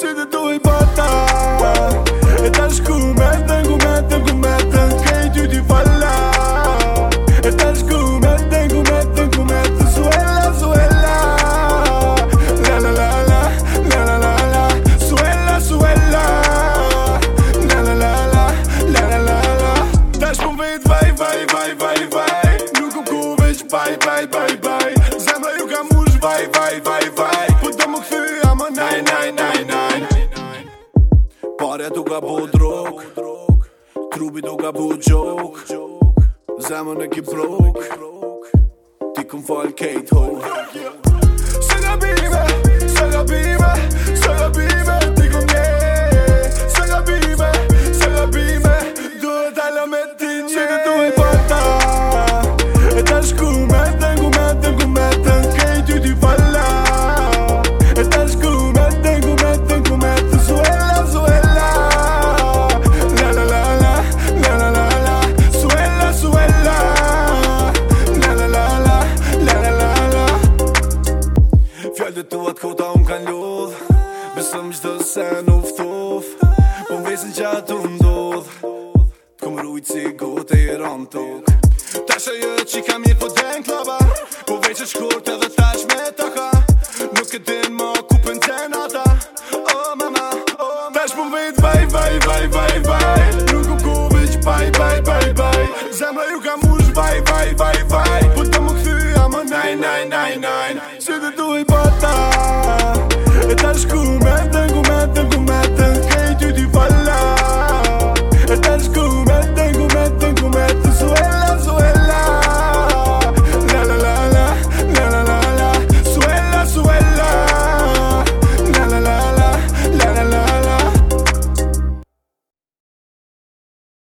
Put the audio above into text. që tu i bata E tash ku metën, ku metën, ku metën Kej ty t'i falla E tash ku metën, Suela, suela La la la la, la la la la Suela, suela La la la la, la la la la Tash po vet vai, vai, vai, vai, vai Nuk u ku vai, vai, vai, vai, Zé Zemra ju ka mush vai, Pare toga bu drog Trubi toga bu joke Zemën e ki brok Ti këm falë kejt ho Se nga bive gjdo se nuftof Po mvesin që atë ndodh Kom rrujt si gotë i rëmë tok Ta shë jë që kam i po dhe në klaba Po veqë që kurte dhe ta që me toka Nuk e din më ku pën të në ata Oh mama, oh mama Ta po mvejt vaj, vaj, vaj, vaj, vaj Nuk u ku veq, vaj, vaj, vaj, vaj Zemë ju ka mush, vaj, vaj, vaj, vaj Po të më këthy, amë naj, naj, naj, naj Si dhe duhe i pata